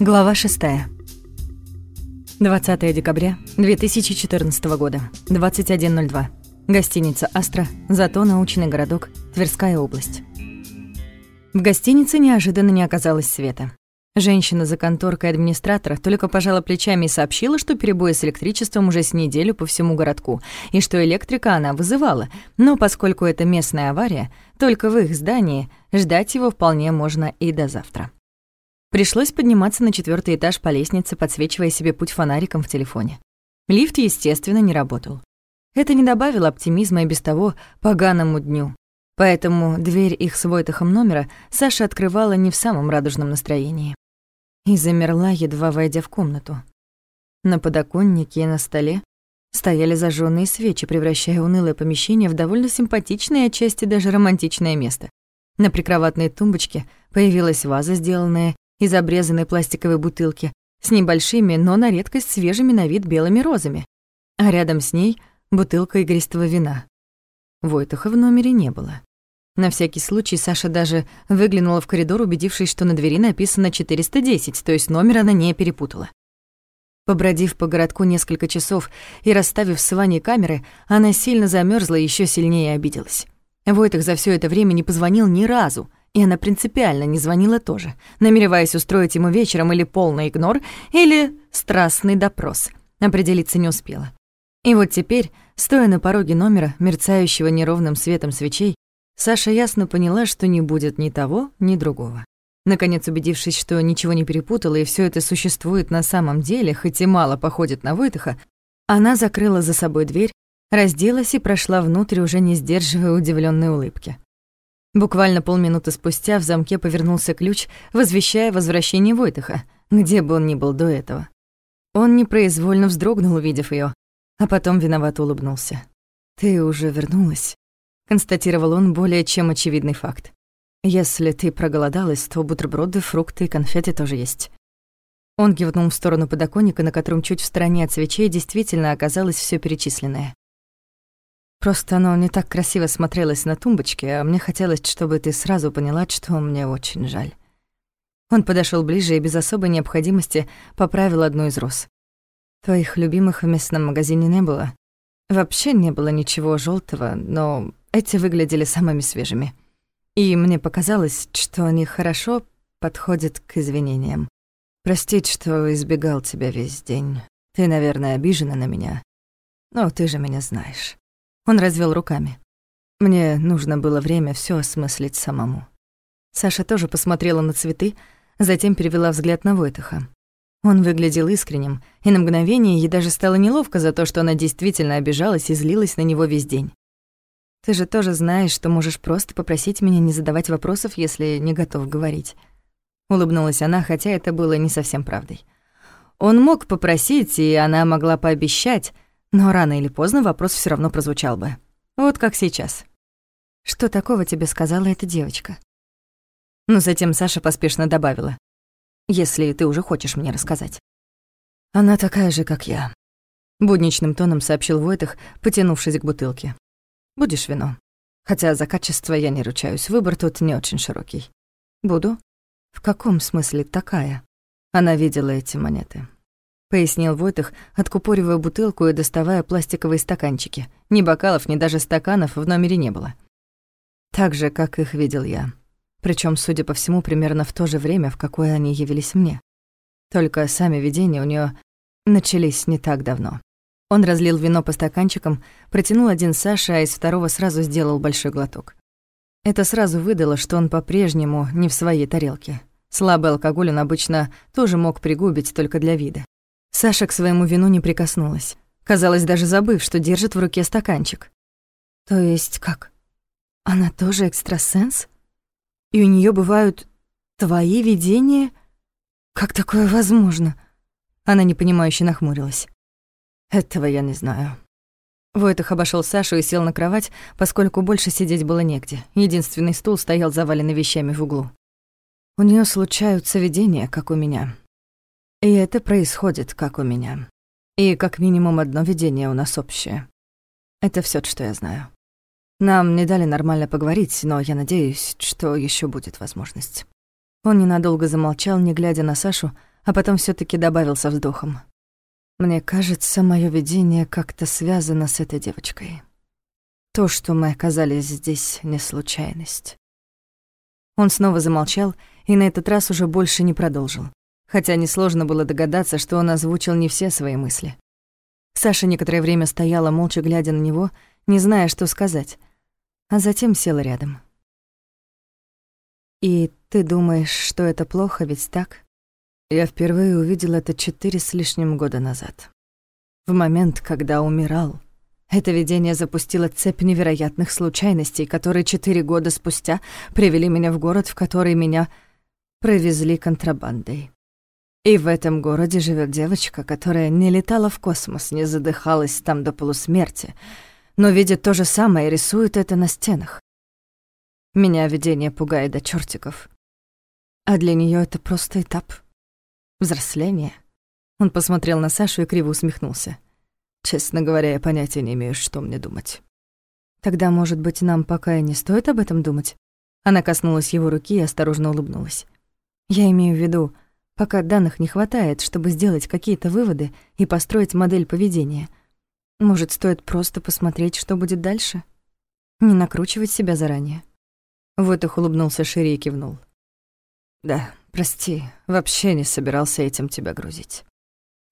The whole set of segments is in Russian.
Глава 6. 20 декабря 2014 года, 21.02. Гостиница «Астра», зато научный городок, Тверская область. В гостинице неожиданно не оказалось света. Женщина за конторкой администратора только пожала плечами и сообщила, что перебои с электричеством уже с неделю по всему городку, и что электрика она вызывала, но поскольку это местная авария, только в их здании ждать его вполне можно и до завтра. Пришлось подниматься на четвертый этаж по лестнице, подсвечивая себе путь фонариком в телефоне. Лифт, естественно, не работал. Это не добавило оптимизма и без того поганому дню. Поэтому дверь их с Войтахом номера Саша открывала не в самом радужном настроении и замерла, едва войдя в комнату. На подоконнике и на столе стояли зажженные свечи, превращая унылое помещение в довольно симпатичное и отчасти даже романтичное место. На прикроватной тумбочке появилась ваза, сделанная из обрезанной пластиковой бутылки, с небольшими, но на редкость свежими на вид белыми розами. А рядом с ней бутылка игристого вина. Войтаха в номере не было. На всякий случай Саша даже выглянула в коридор, убедившись, что на двери написано 410, то есть номер она не перепутала. Побродив по городку несколько часов и расставив с Ваней камеры, она сильно замерзла и еще сильнее обиделась. Войтах за все это время не позвонил ни разу, и она принципиально не звонила тоже, намереваясь устроить ему вечером или полный игнор, или страстный допрос. Определиться не успела. И вот теперь, стоя на пороге номера, мерцающего неровным светом свечей, Саша ясно поняла, что не будет ни того, ни другого. Наконец, убедившись, что ничего не перепутала и все это существует на самом деле, хоть и мало походит на Войтаха, она закрыла за собой дверь, разделась и прошла внутрь, уже не сдерживая удивленной улыбки. Буквально полминуты спустя в замке повернулся ключ, возвещая возвращение Войтаха, где бы он ни был до этого. Он непроизвольно вздрогнул, увидев ее, а потом виновато улыбнулся. «Ты уже вернулась?» констатировал он более чем очевидный факт. Если ты проголодалась, то бутерброды, фрукты и конфеты тоже есть. Он кивнул в сторону подоконника, на котором чуть в стороне от свечей действительно оказалось все перечисленное. Просто оно не так красиво смотрелось на тумбочке, а мне хотелось, чтобы ты сразу поняла, что мне очень жаль. Он подошел ближе и без особой необходимости поправил одну из роз. Твоих любимых в местном магазине не было. Вообще не было ничего желтого, но эти выглядели самыми свежими. И мне показалось, что они хорошо подходят к извинениям. Простить, что избегал тебя весь день. Ты, наверное, обижена на меня. Но ты же меня знаешь. Он развел руками. Мне нужно было время все осмыслить самому. Саша тоже посмотрела на цветы, затем перевела взгляд на Войтаха. Он выглядел искренним, и на мгновение ей даже стало неловко за то, что она действительно обижалась и злилась на него весь день. Ты же тоже знаешь, что можешь просто попросить меня не задавать вопросов, если не готов говорить. Улыбнулась она, хотя это было не совсем правдой. Он мог попросить, и она могла пообещать, но рано или поздно вопрос все равно прозвучал бы. Вот как сейчас. Что такого тебе сказала эта девочка? Но затем Саша поспешно добавила. Если ты уже хочешь мне рассказать. Она такая же, как я. Будничным тоном сообщил Войтах, потянувшись к бутылке. Будешь вино. Хотя за качество я не ручаюсь, выбор тут не очень широкий. Буду? В каком смысле такая? Она видела эти монеты. Пояснил Войтых, откупоривая бутылку и доставая пластиковые стаканчики. Ни бокалов, ни даже стаканов в номере не было. Так же, как их видел я. Причем, судя по всему, примерно в то же время, в какое они явились мне. Только сами видения у нее начались не так давно. Он разлил вино по стаканчикам, протянул один Саше, а из второго сразу сделал большой глоток. Это сразу выдало, что он по-прежнему не в своей тарелке. Слабый алкоголь он обычно тоже мог пригубить только для вида. Саша к своему вину не прикоснулась. Казалось, даже забыв, что держит в руке стаканчик. То есть как? Она тоже экстрасенс? И у нее бывают твои видения? Как такое возможно? Она непонимающе нахмурилась. Этого я не знаю. Войтах обошел Сашу и сел на кровать, поскольку больше сидеть было негде. Единственный стул стоял заваленный вещами в углу. У нее случаются видения, как у меня. И это происходит, как у меня. И как минимум одно видение у нас общее. Это все, что я знаю. Нам не дали нормально поговорить, но я надеюсь, что еще будет возможность. Он ненадолго замолчал, не глядя на Сашу, а потом все таки добавил со вздохом. «Мне кажется, мое видение как-то связано с этой девочкой. То, что мы оказались здесь, не случайность». Он снова замолчал и на этот раз уже больше не продолжил, хотя несложно было догадаться, что он озвучил не все свои мысли. Саша некоторое время стояла, молча глядя на него, не зная, что сказать, а затем села рядом. «И ты думаешь, что это плохо, ведь так?» Я впервые увидел это четыре с лишним года назад. В момент, когда умирал. Это видение запустило цепь невероятных случайностей, которые четыре года спустя привели меня в город, в который меня провезли контрабандой. И в этом городе живет девочка, которая не летала в космос, не задыхалась там до полусмерти, но видит то же самое и рисует это на стенах. Меня видение пугает до чертиков. А для нее это просто этап. Взросление. Он посмотрел на Сашу и криво усмехнулся. Честно говоря, я понятия не имею, что мне думать. Тогда, может быть, нам пока и не стоит об этом думать? Она коснулась его руки и осторожно улыбнулась. Я имею в виду, пока данных не хватает, чтобы сделать какие-то выводы и построить модель поведения. Может, стоит просто посмотреть, что будет дальше? Не накручивать себя заранее. Вот их улыбнулся шире и кивнул. «Да, прости, вообще не собирался этим тебя грузить».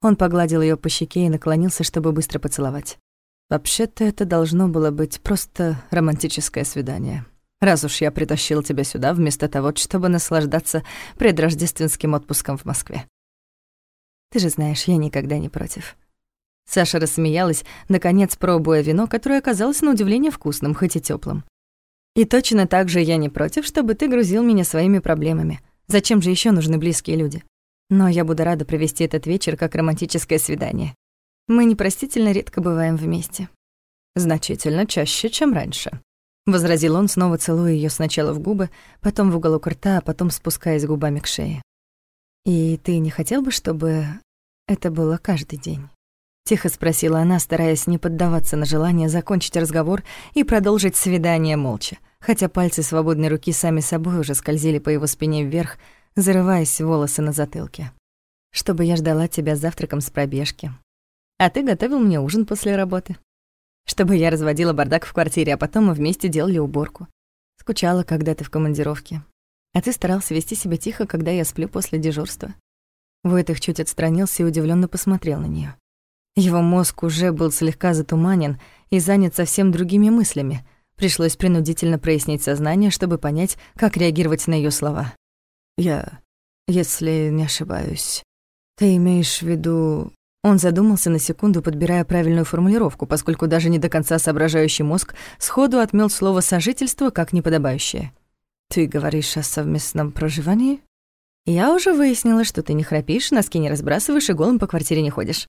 Он погладил ее по щеке и наклонился, чтобы быстро поцеловать. «Вообще-то это должно было быть просто романтическое свидание. Раз уж я притащил тебя сюда, вместо того, чтобы наслаждаться предрождественским отпуском в Москве. Ты же знаешь, я никогда не против». Саша рассмеялась, наконец пробуя вино, которое оказалось на удивление вкусным, хоть и теплым. И точно так же я не против, чтобы ты грузил меня своими проблемами. Зачем же еще нужны близкие люди? Но я буду рада провести этот вечер как романтическое свидание. Мы непростительно редко бываем вместе. Значительно чаще, чем раньше. Возразил он, снова целуя ее сначала в губы, потом в уголок рта, а потом спускаясь губами к шее. «И ты не хотел бы, чтобы это было каждый день?» Тихо спросила она, стараясь не поддаваться на желание закончить разговор и продолжить свидание молча, хотя пальцы свободной руки сами собой уже скользили по его спине вверх, зарываясь в волосы на затылке. «Чтобы я ждала тебя завтраком с пробежки. А ты готовил мне ужин после работы. Чтобы я разводила бардак в квартире, а потом мы вместе делали уборку. Скучала, когда ты в командировке. А ты старался вести себя тихо, когда я сплю после дежурства». Войтых чуть отстранился и удивленно посмотрел на нее. Его мозг уже был слегка затуманен и занят совсем другими мыслями. Пришлось принудительно прояснить сознание, чтобы понять, как реагировать на ее слова. «Я, если не ошибаюсь, ты имеешь в виду...» Он задумался на секунду, подбирая правильную формулировку, поскольку даже не до конца соображающий мозг сходу отмел слово «сожительство» как неподобающее. «Ты говоришь о совместном проживании?» «Я уже выяснила, что ты не храпишь, носки не разбрасываешь и голым по квартире не ходишь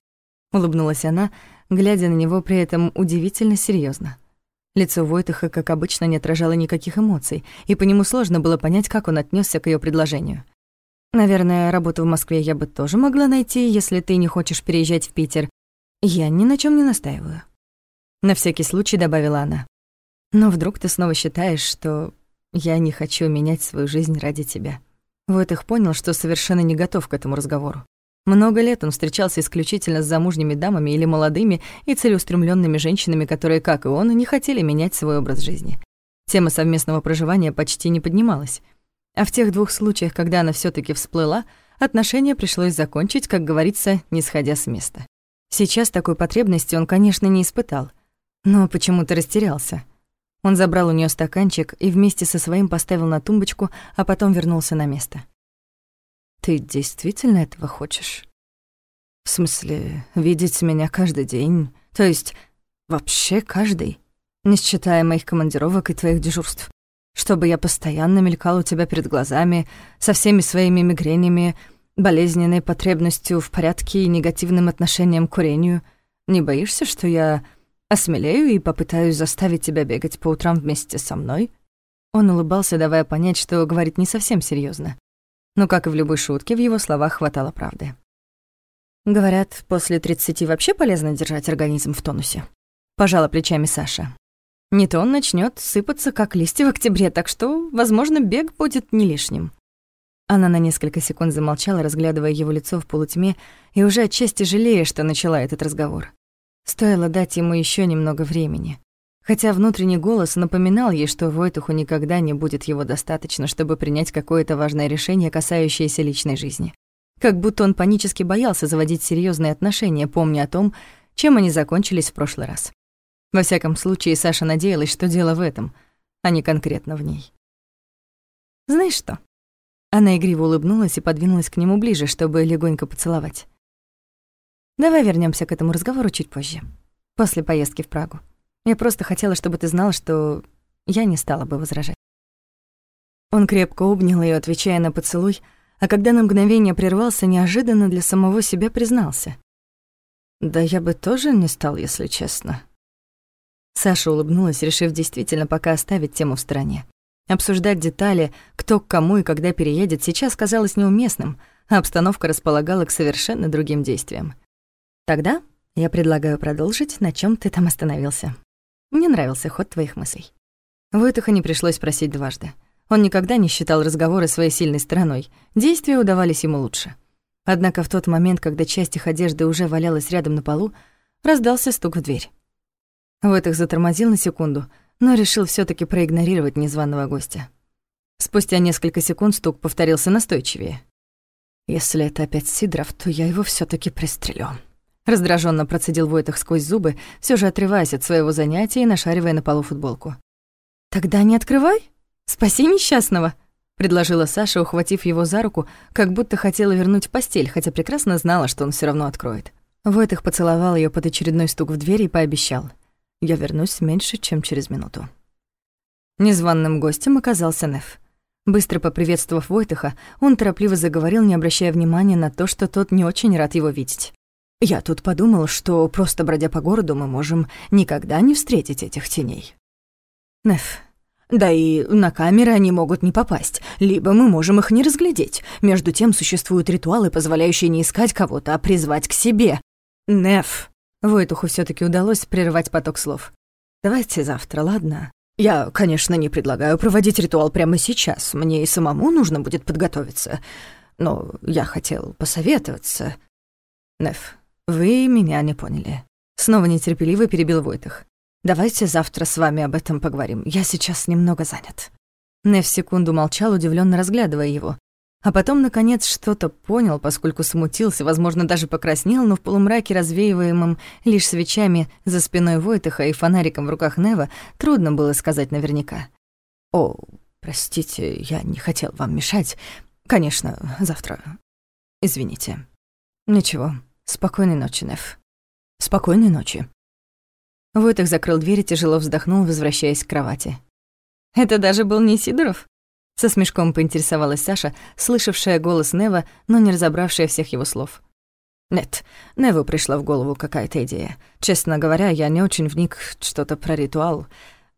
улыбнулась она, глядя на него при этом удивительно серьезно. Лицо Войтаха, как обычно, не отражало никаких эмоций, и по нему сложно было понять, как он отнесся к ее предложению. «Наверное, работу в Москве я бы тоже могла найти, если ты не хочешь переезжать в Питер. Я ни на чем не настаиваю». На всякий случай добавила она. «Но вдруг ты снова считаешь, что я не хочу менять свою жизнь ради тебя». Войтах понял, что совершенно не готов к этому разговору. Много лет он встречался исключительно с замужними дамами или молодыми и целеустремленными женщинами, которые, как и он, не хотели менять свой образ жизни. Тема совместного проживания почти не поднималась. А в тех двух случаях, когда она все таки всплыла, отношения пришлось закончить, как говорится, не сходя с места. Сейчас такой потребности он, конечно, не испытал, но почему-то растерялся. Он забрал у нее стаканчик и вместе со своим поставил на тумбочку, а потом вернулся на место. Ты действительно этого хочешь? В смысле, видеть меня каждый день? То есть, вообще каждый? Не считая моих командировок и твоих дежурств. Чтобы я постоянно мелькал у тебя перед глазами, со всеми своими мигренями, болезненной потребностью в порядке и негативным отношением к курению. Не боишься, что я осмелею и попытаюсь заставить тебя бегать по утрам вместе со мной?» Он улыбался, давая понять, что говорит не совсем серьезно но, как и в любой шутке, в его словах хватало правды. Говорят, после 30 вообще полезно держать организм в тонусе. Пожала плечами Саша. Не то он начнет сыпаться, как листья в октябре, так что, возможно, бег будет не лишним. Она на несколько секунд замолчала, разглядывая его лицо в полутьме и уже отчасти жалея, что начала этот разговор. Стоило дать ему еще немного времени. Хотя внутренний голос напоминал ей, что Войтуху никогда не будет его достаточно, чтобы принять какое-то важное решение, касающееся личной жизни. Как будто он панически боялся заводить серьезные отношения, помня о том, чем они закончились в прошлый раз. Во всяком случае, Саша надеялась, что дело в этом, а не конкретно в ней. «Знаешь что?» Она игриво улыбнулась и подвинулась к нему ближе, чтобы легонько поцеловать. «Давай вернемся к этому разговору чуть позже, после поездки в Прагу. Я просто хотела, чтобы ты знал, что я не стала бы возражать». Он крепко обнял ее, отвечая на поцелуй, а когда на мгновение прервался, неожиданно для самого себя признался. «Да я бы тоже не стал, если честно». Саша улыбнулась, решив действительно пока оставить тему в стороне. Обсуждать детали, кто к кому и когда переедет, сейчас казалось неуместным, а обстановка располагала к совершенно другим действиям. Тогда я предлагаю продолжить, на чем ты там остановился. Мне нравился ход твоих мыслей. Войтуха не пришлось просить дважды. Он никогда не считал разговоры своей сильной стороной, действия удавались ему лучше. Однако в тот момент, когда часть их одежды уже валялась рядом на полу, раздался стук в дверь. Войтух затормозил на секунду, но решил все таки проигнорировать незваного гостя. Спустя несколько секунд стук повторился настойчивее. «Если это опять Сидоров, то я его все таки пристрелю». Раздраженно процедил Войтах сквозь зубы, все же отрываясь от своего занятия и нашаривая на полу футболку. «Тогда не открывай, спаси несчастного», — предложила Саша, ухватив его за руку, как будто хотела вернуть в постель, хотя прекрасно знала, что он все равно откроет. Войтах поцеловал ее под очередной стук в дверь и пообещал. «Я вернусь меньше, чем через минуту». Незваным гостем оказался Неф. Быстро поприветствовав Войтаха, он торопливо заговорил, не обращая внимания на то, что тот не очень рад его видеть. Я тут подумал, что просто бродя по городу мы можем никогда не встретить этих теней. Неф. Да и на камеры они могут не попасть, либо мы можем их не разглядеть. Между тем существуют ритуалы, позволяющие не искать кого-то, а призвать к себе. Неф. Войтуху все таки удалось прервать поток слов. Давайте завтра, ладно? Я, конечно, не предлагаю проводить ритуал прямо сейчас. Мне и самому нужно будет подготовиться. Но я хотел посоветоваться. Неф, «Вы меня не поняли». Снова нетерпеливо перебил Войтах. «Давайте завтра с вами об этом поговорим. Я сейчас немного занят». Нев секунду молчал, удивленно разглядывая его. А потом, наконец, что-то понял, поскольку смутился, возможно, даже покраснел, но в полумраке, развеиваемом лишь свечами за спиной Войтаха и фонариком в руках Нева, трудно было сказать наверняка. «О, простите, я не хотел вам мешать. Конечно, завтра. Извините». «Ничего, Спокойной ночи, Неф. Спокойной ночи. Войтах закрыл дверь и тяжело вздохнул, возвращаясь к кровати. Это даже был не Сидоров? Со смешком поинтересовалась Саша, слышавшая голос Нева, но не разобравшая всех его слов. Нет, Неву пришла в голову какая-то идея. Честно говоря, я не очень вник что-то про ритуал.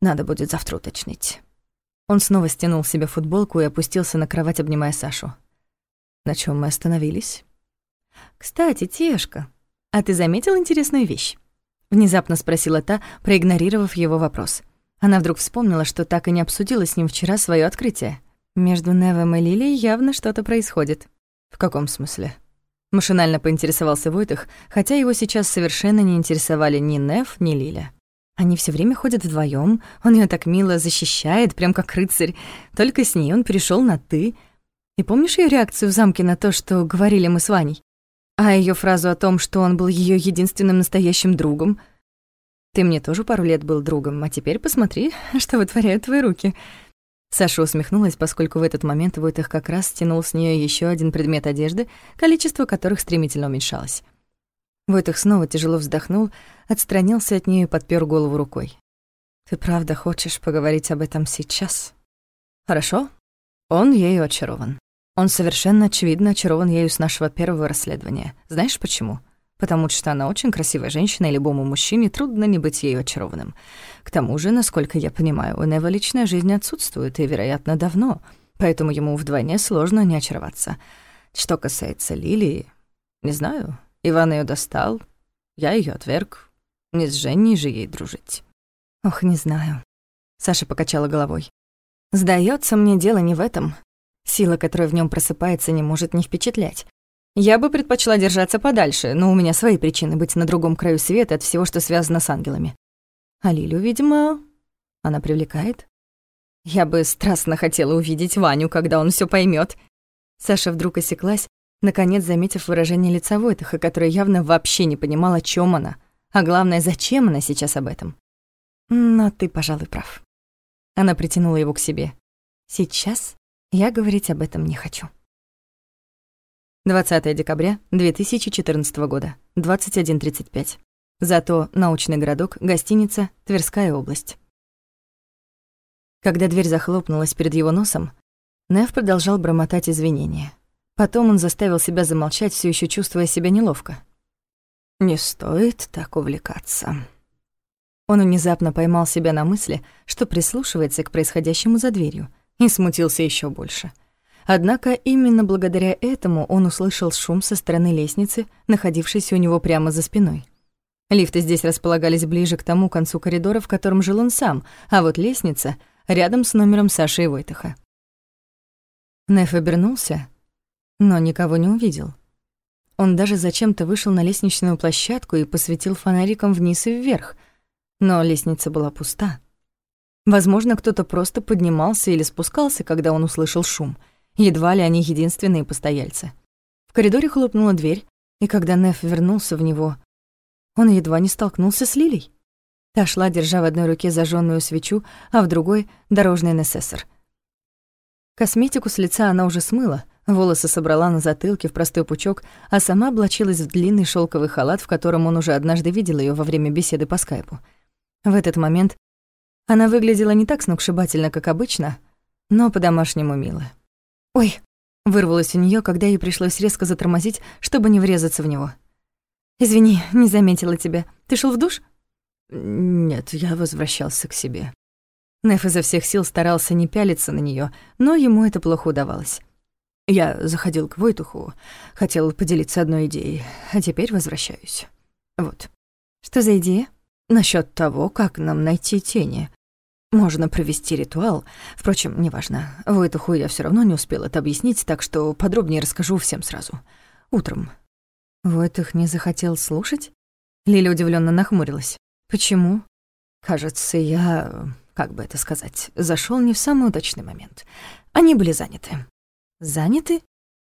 Надо будет завтра уточнить. Он снова стянул себе футболку и опустился на кровать, обнимая Сашу. На чем мы остановились? «Кстати, Тешка, а ты заметил интересную вещь?» Внезапно спросила та, проигнорировав его вопрос. Она вдруг вспомнила, что так и не обсудила с ним вчера свое открытие. Между Невом и Лилией явно что-то происходит. «В каком смысле?» Машинально поинтересовался Войтых, хотя его сейчас совершенно не интересовали ни Нев, ни Лиля. Они все время ходят вдвоем, он ее так мило защищает, прям как рыцарь. Только с ней он перешел на «ты». И помнишь ее реакцию в замке на то, что говорили мы с Ваней? А ее фразу о том, что он был ее единственным настоящим другом. Ты мне тоже пару лет был другом, а теперь посмотри, что вытворяют твои руки. Саша усмехнулась, поскольку в этот момент Войтых как раз стянул с нее еще один предмет одежды, количество которых стремительно уменьшалось. Войтых снова тяжело вздохнул, отстранился от нее и подпер голову рукой. «Ты правда хочешь поговорить об этом сейчас?» «Хорошо». Он ею очарован. Он совершенно очевидно очарован ею с нашего первого расследования. Знаешь почему? Потому что она очень красивая женщина, и любому мужчине трудно не быть ею очарованным. К тому же, насколько я понимаю, у Нева личная жизнь отсутствует, и, вероятно, давно, поэтому ему вдвойне сложно не очароваться. Что касается Лилии, не знаю, Иван ее достал, я ее отверг. Не с Женей же ей дружить. Ох, не знаю. Саша покачала головой. Сдается мне дело не в этом. Сила, которая в нем просыпается, не может не впечатлять. Я бы предпочла держаться подальше, но у меня свои причины быть на другом краю света от всего, что связано с ангелами. А Лилю, видимо, она привлекает. Я бы страстно хотела увидеть Ваню, когда он все поймет. Саша вдруг осеклась, наконец заметив выражение лица Войтаха, которое явно вообще не понимала, о чем она, а главное, зачем она сейчас об этом. Но ты, пожалуй, прав. Она притянула его к себе. Сейчас я говорить об этом не хочу. 20 декабря 2014 года, 21.35. Зато научный городок, гостиница, Тверская область. Когда дверь захлопнулась перед его носом, Нев продолжал бормотать извинения. Потом он заставил себя замолчать, все еще чувствуя себя неловко. «Не стоит так увлекаться». Он внезапно поймал себя на мысли, что прислушивается к происходящему за дверью, и смутился еще больше. Однако именно благодаря этому он услышал шум со стороны лестницы, находившейся у него прямо за спиной. Лифты здесь располагались ближе к тому концу коридора, в котором жил он сам, а вот лестница — рядом с номером Саши и Войтаха. Неф обернулся, но никого не увидел. Он даже зачем-то вышел на лестничную площадку и посветил фонариком вниз и вверх, но лестница была пуста. Возможно, кто-то просто поднимался или спускался, когда он услышал шум. Едва ли они единственные постояльцы. В коридоре хлопнула дверь, и когда Неф вернулся в него, он едва не столкнулся с Лилей. Та шла, держа в одной руке зажженную свечу, а в другой — дорожный несессор. Косметику с лица она уже смыла, волосы собрала на затылке в простой пучок, а сама облачилась в длинный шелковый халат, в котором он уже однажды видел ее во время беседы по скайпу. В этот момент она выглядела не так сногсшибательно, как обычно, но по-домашнему мило. «Ой!» — вырвалось у нее, когда ей пришлось резко затормозить, чтобы не врезаться в него. «Извини, не заметила тебя. Ты шел в душ?» Нет, я возвращался к себе. Неф изо всех сил старался не пялиться на нее, но ему это плохо удавалось. Я заходил к Войтуху, хотел поделиться одной идеей, а теперь возвращаюсь. Вот. Что за идея? Насчет того, как нам найти тени. Можно провести ритуал. Впрочем, неважно. Войтуху я все равно не успел это объяснить, так что подробнее расскажу всем сразу. Утром. Войтух не захотел слушать? Лиля удивленно нахмурилась. Почему? Кажется, я, как бы это сказать, зашел не в самый удачный момент. Они были заняты. Заняты?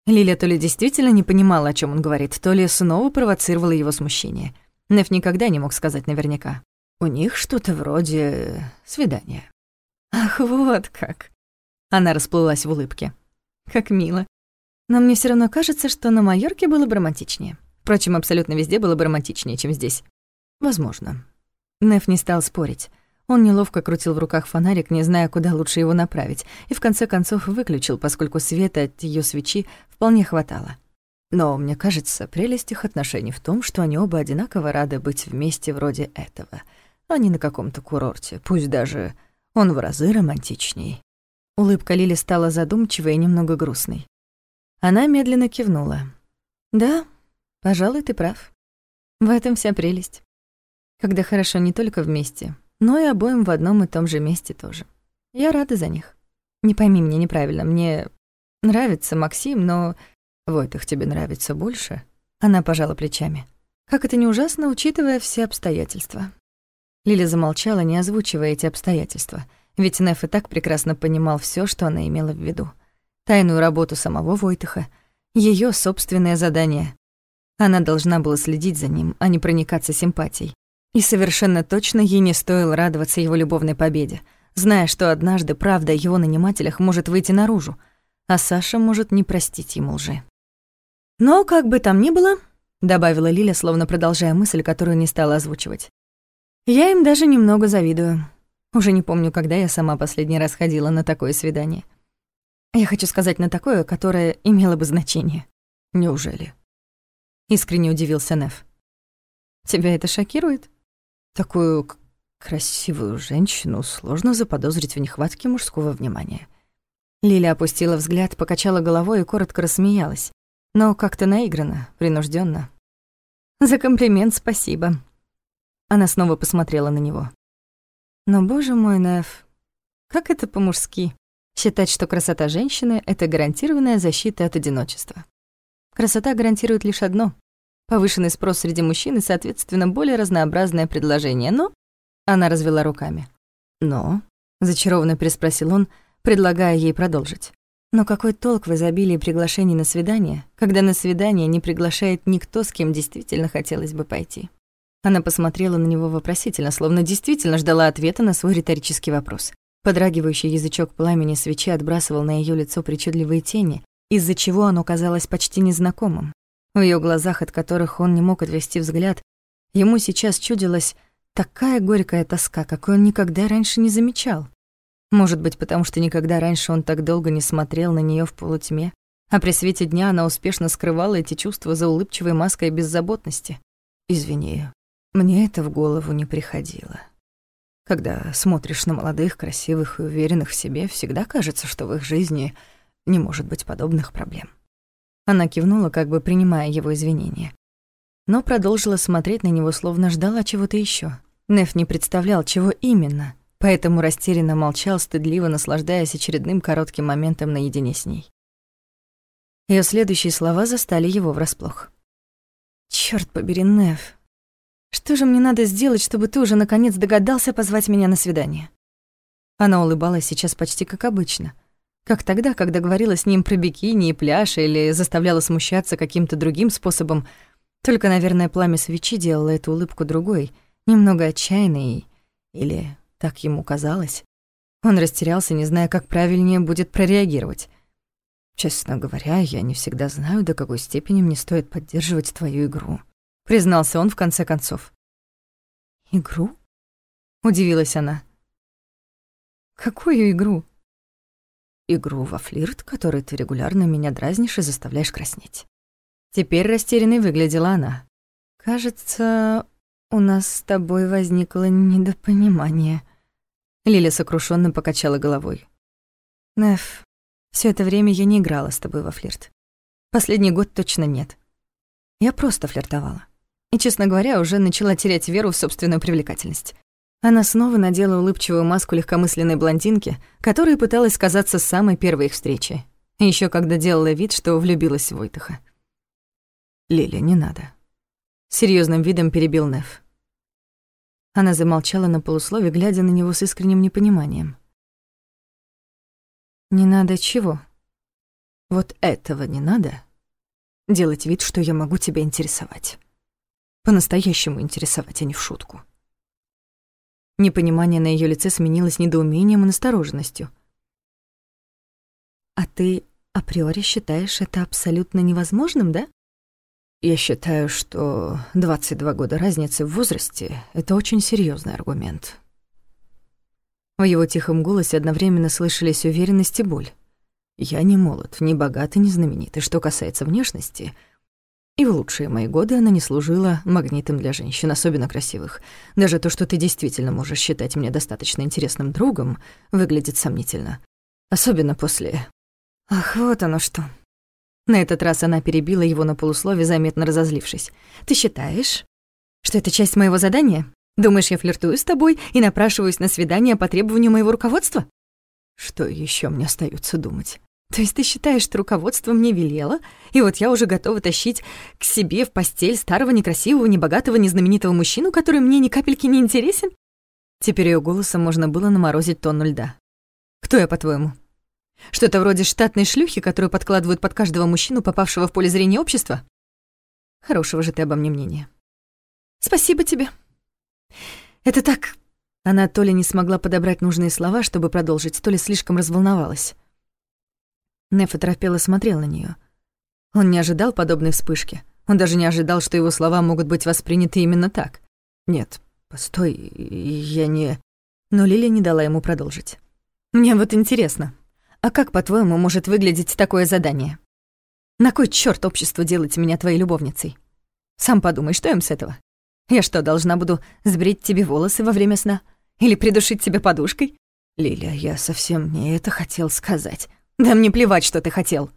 Лиля то ли действительно не понимала, о чем он говорит, то ли снова провоцировала его смущение. Неф никогда не мог сказать наверняка. У них что-то вроде свидания. Ах, вот как. Она расплылась в улыбке. Как мило. Но мне все равно кажется, что на Майорке было бы романтичнее. Впрочем, абсолютно везде было бы романтичнее, чем здесь. Возможно. Неф не стал спорить. Он неловко крутил в руках фонарик, не зная, куда лучше его направить, и в конце концов выключил, поскольку света от ее свечи вполне хватало. Но мне кажется, прелесть их отношений в том, что они оба одинаково рады быть вместе вроде этого, а не на каком-то курорте, пусть даже он в разы романтичней. Улыбка Лили стала задумчивой и немного грустной. Она медленно кивнула. «Да, пожалуй, ты прав. В этом вся прелесть» когда хорошо не только вместе, но и обоим в одном и том же месте тоже. Я рада за них. Не пойми меня неправильно, мне нравится Максим, но... Войтах тебе нравится больше? Она пожала плечами. Как это не ужасно, учитывая все обстоятельства. Лиля замолчала, не озвучивая эти обстоятельства, ведь Неф и так прекрасно понимал все, что она имела в виду. Тайную работу самого Войтаха, ее собственное задание. Она должна была следить за ним, а не проникаться симпатией. И совершенно точно ей не стоило радоваться его любовной победе, зная, что однажды правда о его нанимателях может выйти наружу, а Саша может не простить ему лжи. «Но, как бы там ни было», — добавила Лиля, словно продолжая мысль, которую не стала озвучивать, «я им даже немного завидую. Уже не помню, когда я сама последний раз ходила на такое свидание. Я хочу сказать на такое, которое имело бы значение». «Неужели?» — искренне удивился Неф. «Тебя это шокирует?» Такую красивую женщину сложно заподозрить в нехватке мужского внимания. Лиля опустила взгляд, покачала головой и коротко рассмеялась, но как-то наигранно, принужденно. «За комплимент спасибо». Она снова посмотрела на него. «Но, боже мой, Неф, как это по-мужски? Считать, что красота женщины — это гарантированная защита от одиночества. Красота гарантирует лишь одно — повышенный спрос среди мужчин и, соответственно, более разнообразное предложение, но... Она развела руками. «Но?» — зачарованно переспросил он, предлагая ей продолжить. Но какой толк в изобилии приглашений на свидание, когда на свидание не приглашает никто, с кем действительно хотелось бы пойти? Она посмотрела на него вопросительно, словно действительно ждала ответа на свой риторический вопрос. Подрагивающий язычок пламени свечи отбрасывал на ее лицо причудливые тени, из-за чего оно казалось почти незнакомым. В ее глазах, от которых он не мог отвести взгляд, ему сейчас чудилась такая горькая тоска, какой он никогда раньше не замечал. Может быть, потому что никогда раньше он так долго не смотрел на нее в полутьме, а при свете дня она успешно скрывала эти чувства за улыбчивой маской беззаботности. «Извини, мне это в голову не приходило. Когда смотришь на молодых, красивых и уверенных в себе, всегда кажется, что в их жизни не может быть подобных проблем». Она кивнула, как бы принимая его извинения. Но продолжила смотреть на него, словно ждала чего-то еще. Неф не представлял, чего именно — поэтому растерянно молчал, стыдливо наслаждаясь очередным коротким моментом наедине с ней. Её следующие слова застали его врасплох. «Чёрт побери, Нев, что же мне надо сделать, чтобы ты уже наконец догадался позвать меня на свидание?» Она улыбалась сейчас почти как обычно, как тогда, когда говорила с ним про бикини и пляж или заставляла смущаться каким-то другим способом, только, наверное, пламя свечи делало эту улыбку другой, немного отчаянной или так ему казалось. Он растерялся, не зная, как правильнее будет прореагировать. «Честно говоря, я не всегда знаю, до какой степени мне стоит поддерживать твою игру», — признался он в конце концов. «Игру?» — удивилась она. «Какую игру?» «Игру во флирт, которой ты регулярно меня дразнишь и заставляешь краснеть». Теперь растерянной выглядела она. «Кажется, у нас с тобой возникло недопонимание», Лиля сокрушенно покачала головой. Неф, все это время я не играла с тобой во флирт. Последний год точно нет. Я просто флиртовала. И, честно говоря, уже начала терять веру в собственную привлекательность. Она снова надела улыбчивую маску легкомысленной блондинки, которая пыталась казаться самой первой их встречи. Еще когда делала вид, что влюбилась в Войтаха. «Лиля, не надо». Серьезным видом перебил Неф. Она замолчала на полуслове, глядя на него с искренним непониманием. «Не надо чего?» «Вот этого не надо. Делать вид, что я могу тебя интересовать. По-настоящему интересовать, а не в шутку». Непонимание на ее лице сменилось недоумением и настороженностью. «А ты априори считаешь это абсолютно невозможным, да?» Я считаю, что 22 года разницы в возрасте — это очень серьезный аргумент. В его тихом голосе одновременно слышались уверенность и боль. Я не молод, не богат и не знаменит, и что касается внешности, и в лучшие мои годы она не служила магнитом для женщин, особенно красивых. Даже то, что ты действительно можешь считать меня достаточно интересным другом, выглядит сомнительно. Особенно после... Ах, вот оно что. На этот раз она перебила его на полуслове, заметно разозлившись. «Ты считаешь, что это часть моего задания? Думаешь, я флиртую с тобой и напрашиваюсь на свидание по требованию моего руководства?» «Что еще мне остается думать?» «То есть ты считаешь, что руководство мне велело, и вот я уже готова тащить к себе в постель старого, некрасивого, небогатого, незнаменитого мужчину, который мне ни капельки не интересен?» Теперь ее голосом можно было наморозить тонну льда. «Кто я, по-твоему?» Что-то вроде штатной шлюхи, которую подкладывают под каждого мужчину, попавшего в поле зрения общества? Хорошего же ты обо мне мнения. Спасибо тебе. Это так... Она то ли не смогла подобрать нужные слова, чтобы продолжить, то ли слишком разволновалась. Неф оторопело смотрел на нее. Он не ожидал подобной вспышки. Он даже не ожидал, что его слова могут быть восприняты именно так. «Нет, постой, я не...» Но Лилия не дала ему продолжить. «Мне вот интересно, а как, по-твоему, может выглядеть такое задание? На кой чёрт общество делать меня твоей любовницей? Сам подумай, что им с этого? Я что, должна буду сбрить тебе волосы во время сна? Или придушить тебя подушкой? Лиля, я совсем не это хотел сказать. Да мне плевать, что ты хотел.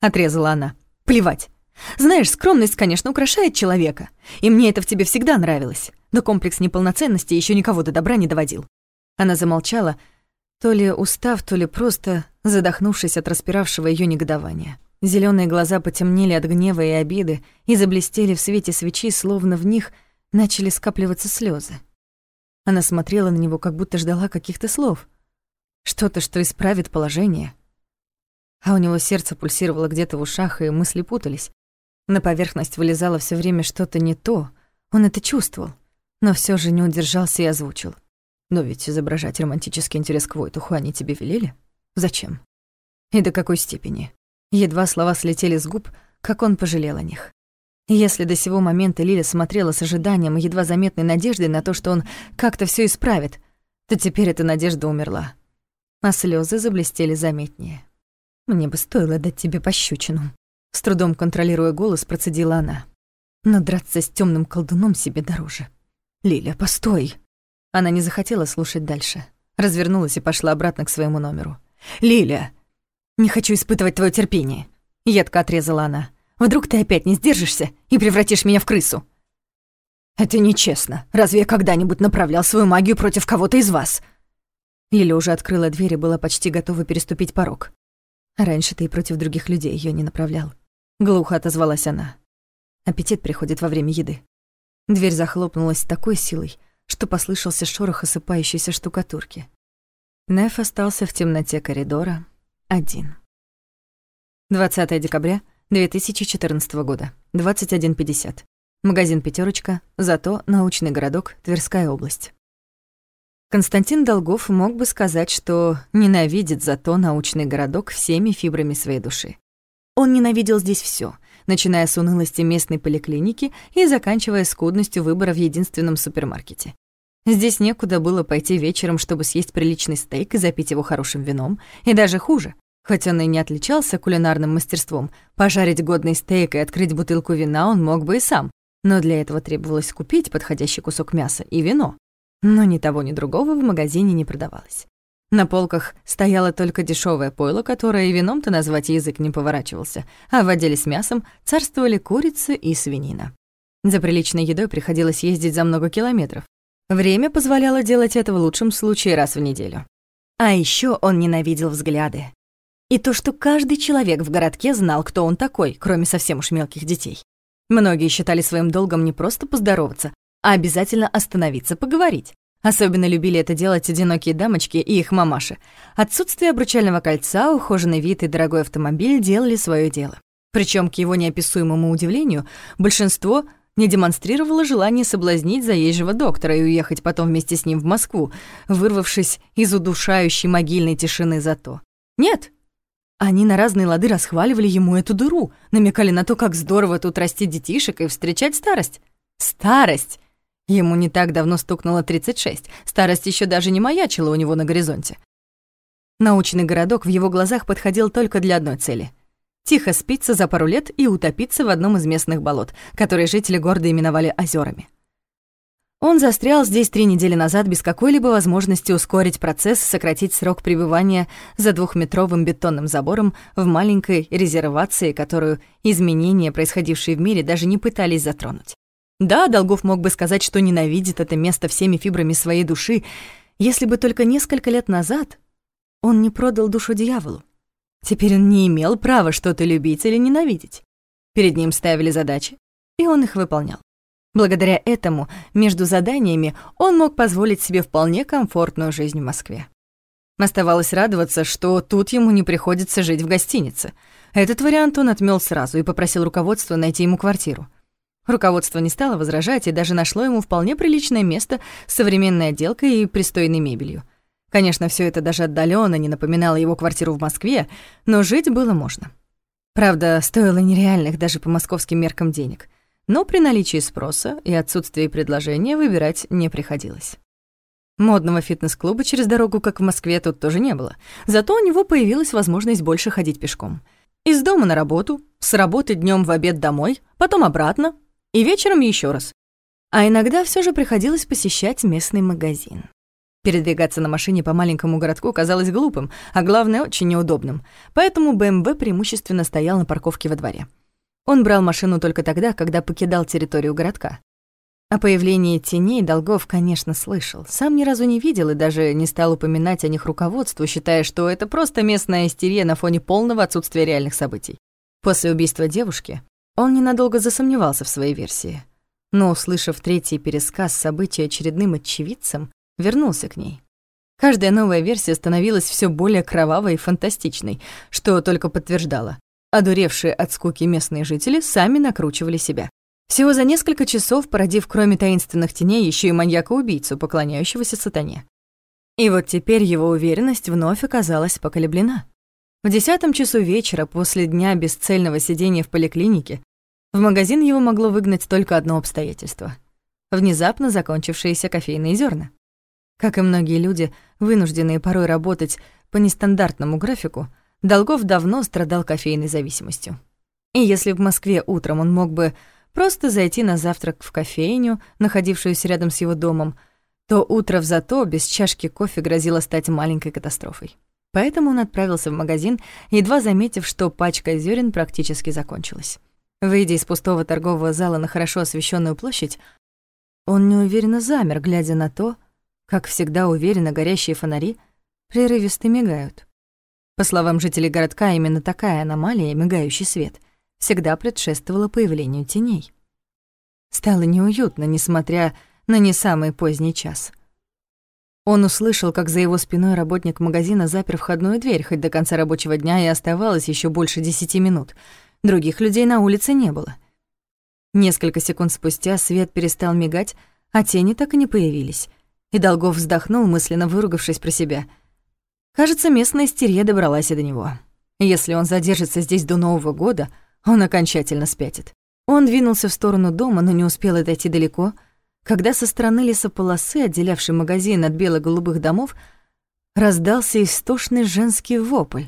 Отрезала она. Плевать. Знаешь, скромность, конечно, украшает человека. И мне это в тебе всегда нравилось. Но комплекс неполноценности еще никого до добра не доводил. Она замолчала, то ли устав, то ли просто задохнувшись от распиравшего ее негодования. Зеленые глаза потемнели от гнева и обиды и заблестели в свете свечи, словно в них начали скапливаться слезы. Она смотрела на него, как будто ждала каких-то слов. Что-то, что исправит положение. А у него сердце пульсировало где-то в ушах, и мысли путались. На поверхность вылезало все время что-то не то. Он это чувствовал, но все же не удержался и озвучил. Но ведь изображать романтический интерес к Войтуху они тебе велели? Зачем? И до какой степени? Едва слова слетели с губ, как он пожалел о них. Если до сего момента Лиля смотрела с ожиданием и едва заметной надеждой на то, что он как-то все исправит, то теперь эта надежда умерла. А слезы заблестели заметнее. «Мне бы стоило дать тебе пощечину», — с трудом контролируя голос, процедила она. «Но драться с темным колдуном себе дороже». «Лиля, постой!» Она не захотела слушать дальше. Развернулась и пошла обратно к своему номеру. «Лиля!» «Не хочу испытывать твое терпение», — едко отрезала она. «Вдруг ты опять не сдержишься и превратишь меня в крысу?» «Это нечестно. Разве я когда-нибудь направлял свою магию против кого-то из вас?» Лиля уже открыла дверь и была почти готова переступить порог. «Раньше ты и против других людей ее не направлял». Глухо отозвалась она. Аппетит приходит во время еды. Дверь захлопнулась с такой силой, что послышался шорох осыпающейся штукатурки. Неф остался в темноте коридора, один. 20 декабря 2014 года, 21.50. Магазин «Пятерочка», зато научный городок, Тверская область. Константин Долгов мог бы сказать, что ненавидит зато научный городок всеми фибрами своей души. Он ненавидел здесь все, начиная с унылости местной поликлиники и заканчивая скудностью выбора в единственном супермаркете. Здесь некуда было пойти вечером, чтобы съесть приличный стейк и запить его хорошим вином, и даже хуже. Хоть он и не отличался кулинарным мастерством, пожарить годный стейк и открыть бутылку вина он мог бы и сам, но для этого требовалось купить подходящий кусок мяса и вино. Но ни того, ни другого в магазине не продавалось. На полках стояло только дешевое пойло, которое вином-то назвать язык не поворачивался, а в отделе с мясом царствовали курица и свинина. За приличной едой приходилось ездить за много километров, Время позволяло делать это в лучшем случае раз в неделю. А еще он ненавидел взгляды. И то, что каждый человек в городке знал, кто он такой, кроме совсем уж мелких детей. Многие считали своим долгом не просто поздороваться, а обязательно остановиться, поговорить. Особенно любили это делать одинокие дамочки и их мамаши. Отсутствие обручального кольца, ухоженный вид и дорогой автомобиль делали свое дело. Причем, к его неописуемому удивлению, большинство не демонстрировала желание соблазнить заезжего доктора и уехать потом вместе с ним в Москву, вырвавшись из удушающей могильной тишины зато. Нет, они на разные лады расхваливали ему эту дыру, намекали на то, как здорово тут расти детишек и встречать старость. Старость! Ему не так давно стукнуло 36, старость еще даже не маячила у него на горизонте. Научный городок в его глазах подходил только для одной цели — тихо спиться за пару лет и утопиться в одном из местных болот, которые жители города именовали озерами. Он застрял здесь три недели назад без какой-либо возможности ускорить процесс, сократить срок пребывания за двухметровым бетонным забором в маленькой резервации, которую изменения, происходившие в мире, даже не пытались затронуть. Да, Долгов мог бы сказать, что ненавидит это место всеми фибрами своей души, если бы только несколько лет назад он не продал душу дьяволу. Теперь он не имел права что-то любить или ненавидеть. Перед ним ставили задачи, и он их выполнял. Благодаря этому между заданиями он мог позволить себе вполне комфортную жизнь в Москве. Оставалось радоваться, что тут ему не приходится жить в гостинице. Этот вариант он отмёл сразу и попросил руководства найти ему квартиру. Руководство не стало возражать и даже нашло ему вполне приличное место с современной отделкой и пристойной мебелью — Конечно, все это даже отдаленно не напоминало его квартиру в Москве, но жить было можно. Правда, стоило нереальных даже по московским меркам денег, но при наличии спроса и отсутствии предложения выбирать не приходилось. Модного фитнес-клуба через дорогу, как в Москве, тут тоже не было. Зато у него появилась возможность больше ходить пешком. Из дома на работу, с работы днем в обед домой, потом обратно и вечером еще раз. А иногда все же приходилось посещать местный магазин. Передвигаться на машине по маленькому городку казалось глупым, а главное, очень неудобным. Поэтому БМВ преимущественно стоял на парковке во дворе. Он брал машину только тогда, когда покидал территорию городка. О появлении теней Долгов, конечно, слышал. Сам ни разу не видел и даже не стал упоминать о них руководству, считая, что это просто местная истерия на фоне полного отсутствия реальных событий. После убийства девушки он ненадолго засомневался в своей версии. Но, услышав третий пересказ событий очередным очевидцем, вернулся к ней. Каждая новая версия становилась все более кровавой и фантастичной, что только подтверждало. Одуревшие от скуки местные жители сами накручивали себя. Всего за несколько часов породив кроме таинственных теней еще и маньяка-убийцу, поклоняющегося сатане. И вот теперь его уверенность вновь оказалась поколеблена. В десятом часу вечера, после дня бесцельного сидения в поликлинике, в магазин его могло выгнать только одно обстоятельство — внезапно закончившиеся кофейные зерна. Как и многие люди, вынужденные порой работать по нестандартному графику, Долгов давно страдал кофейной зависимостью. И если в Москве утром он мог бы просто зайти на завтрак в кофейню, находившуюся рядом с его домом, то утро в зато без чашки кофе грозило стать маленькой катастрофой. Поэтому он отправился в магазин, едва заметив, что пачка зерен практически закончилась. Выйдя из пустого торгового зала на хорошо освещенную площадь, он неуверенно замер, глядя на то, как всегда уверенно горящие фонари прерывисто мигают. По словам жителей городка, именно такая аномалия, мигающий свет, всегда предшествовала появлению теней. Стало неуютно, несмотря на не самый поздний час. Он услышал, как за его спиной работник магазина запер входную дверь, хоть до конца рабочего дня и оставалось еще больше десяти минут. Других людей на улице не было. Несколько секунд спустя свет перестал мигать, а тени так и не появились. И Долгов вздохнул, мысленно выругавшись про себя. Кажется, местная истерия добралась и до него. Если он задержится здесь до Нового года — он окончательно спятит. Он двинулся в сторону дома, но не успел отойти далеко, когда со стороны лесополосы, отделявшей магазин от бело-голубых домов, раздался истошный женский вопль.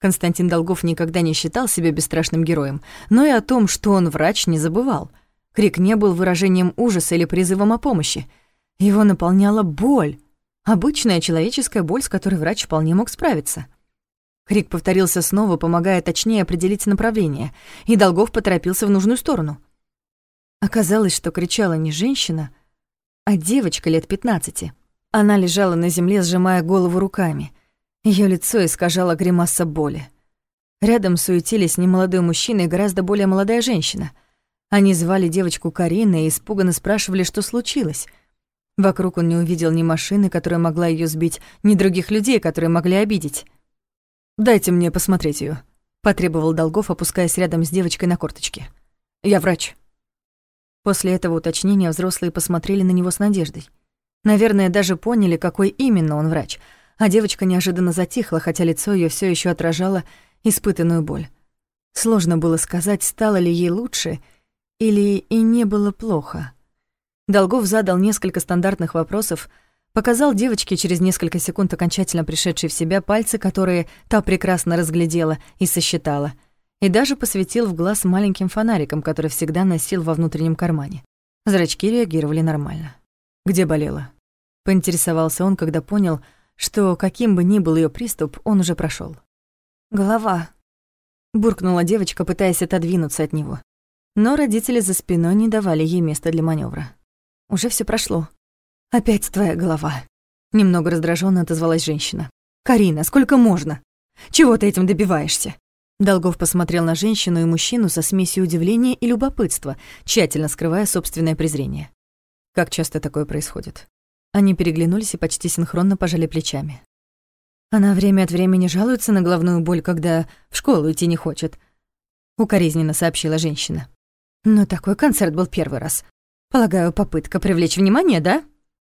Константин Долгов никогда не считал себя бесстрашным героем, но и о том, что он врач, не забывал. Крик не был выражением ужаса или призывом о помощи. Его наполняла боль, обычная человеческая боль, с которой врач вполне мог справиться. Крик повторился снова, помогая точнее определить направление, и Долгов поторопился в нужную сторону. Оказалось, что кричала не женщина, а девочка лет пятнадцати. Она лежала на земле, сжимая голову руками. Ее лицо искажало гримаса боли. Рядом суетились немолодой мужчина и гораздо более молодая женщина. Они звали девочку Карина и испуганно спрашивали, что случилось. Вокруг он не увидел ни машины, которая могла ее сбить, ни других людей, которые могли обидеть. «Дайте мне посмотреть ее, потребовал Долгов, опускаясь рядом с девочкой на корточке. «Я врач». После этого уточнения взрослые посмотрели на него с надеждой. Наверное, даже поняли, какой именно он врач, а девочка неожиданно затихла, хотя лицо ее все еще отражало испытанную боль. Сложно было сказать, стало ли ей лучше или и не было плохо. Долгов задал несколько стандартных вопросов, Показал девочке через несколько секунд окончательно пришедшей в себя пальцы, которые та прекрасно разглядела и сосчитала, и даже посветил в глаз маленьким фонариком, который всегда носил во внутреннем кармане. Зрачки реагировали нормально. «Где болела?» — поинтересовался он, когда понял, что каким бы ни был ее приступ, он уже прошел. «Голова», — буркнула девочка, пытаясь отодвинуться от него. Но родители за спиной не давали ей места для маневра. Уже все прошло. «Опять твоя голова», — немного раздраженно отозвалась женщина. «Карина, сколько можно? Чего ты этим добиваешься?» Долгов посмотрел на женщину и мужчину со смесью удивления и любопытства, тщательно скрывая собственное презрение. Как часто такое происходит? Они переглянулись и почти синхронно пожали плечами. Она время от времени жалуется на головную боль, когда в школу идти не хочет, укоризненно сообщила женщина. Но такой концерт был первый раз. Полагаю, попытка привлечь внимание, да?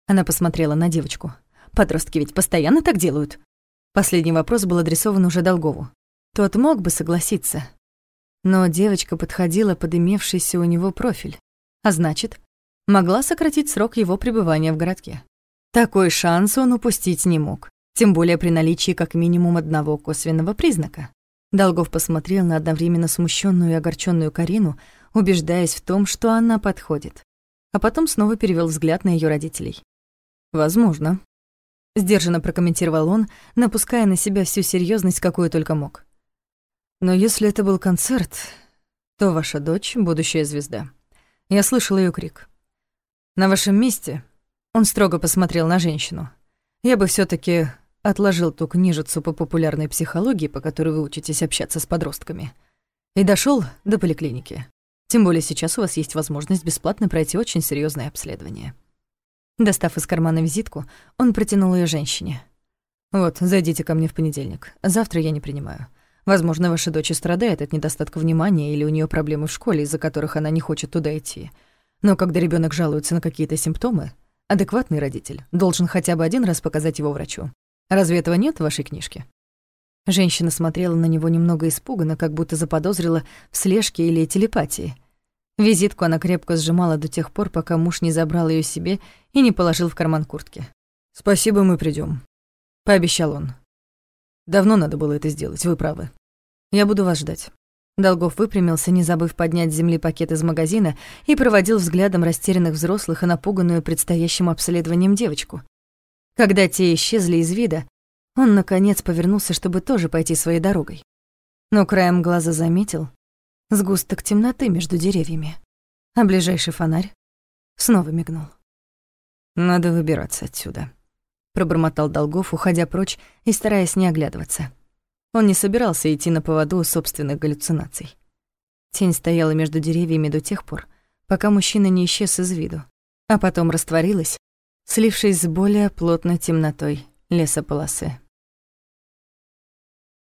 Она посмотрела на девочку. Подростки ведь постоянно так делают. Последний вопрос был адресован уже Долгову. Тот мог бы согласиться. Но девочка подходила под имевшийся у него профиль. А значит, могла сократить срок его пребывания в городке. Такой шанс он упустить не мог, тем более при наличии как минимум одного косвенного признака. Долгов посмотрел на одновременно смущенную и огорченную Карину, убеждаясь в том, что она подходит. А потом снова перевел взгляд на ее родителей. «Возможно», — сдержанно прокомментировал он, напуская на себя всю серьезность, какую только мог. «Но если это был концерт, то ваша дочь — будущая звезда. Я слышал ее крик. На вашем месте он строго посмотрел на женщину. Я бы все таки отложил ту книжицу по популярной психологии, по которой вы учитесь общаться с подростками, и дошел до поликлиники. Тем более сейчас у вас есть возможность бесплатно пройти очень серьезное обследование. Достав из кармана визитку, он протянул ее женщине. «Вот, зайдите ко мне в понедельник. Завтра я не принимаю. Возможно, ваша дочь страдает от недостатка внимания или у нее проблемы в школе, из-за которых она не хочет туда идти. Но когда ребенок жалуется на какие-то симптомы, адекватный родитель должен хотя бы один раз показать его врачу. Разве этого нет в вашей книжке? Женщина смотрела на него немного испуганно, как будто заподозрила в слежке или телепатии. Визитку она крепко сжимала до тех пор, пока муж не забрал ее себе и не положил в карман куртки. «Спасибо, мы придем, пообещал он. «Давно надо было это сделать, вы правы. Я буду вас ждать». Долгов выпрямился, не забыв поднять с земли пакет из магазина, и проводил взглядом растерянных взрослых и напуганную предстоящим обследованием девочку. Когда те исчезли из вида, он, наконец, повернулся, чтобы тоже пойти своей дорогой. Но краем глаза заметил сгусток темноты между деревьями, а ближайший фонарь снова мигнул. «Надо выбираться отсюда», — пробормотал Долгов, уходя прочь и стараясь не оглядываться. Он не собирался идти на поводу собственных галлюцинаций. Тень стояла между деревьями до тех пор, пока мужчина не исчез из виду, а потом растворилась, слившись с более плотной темнотой лесополосы.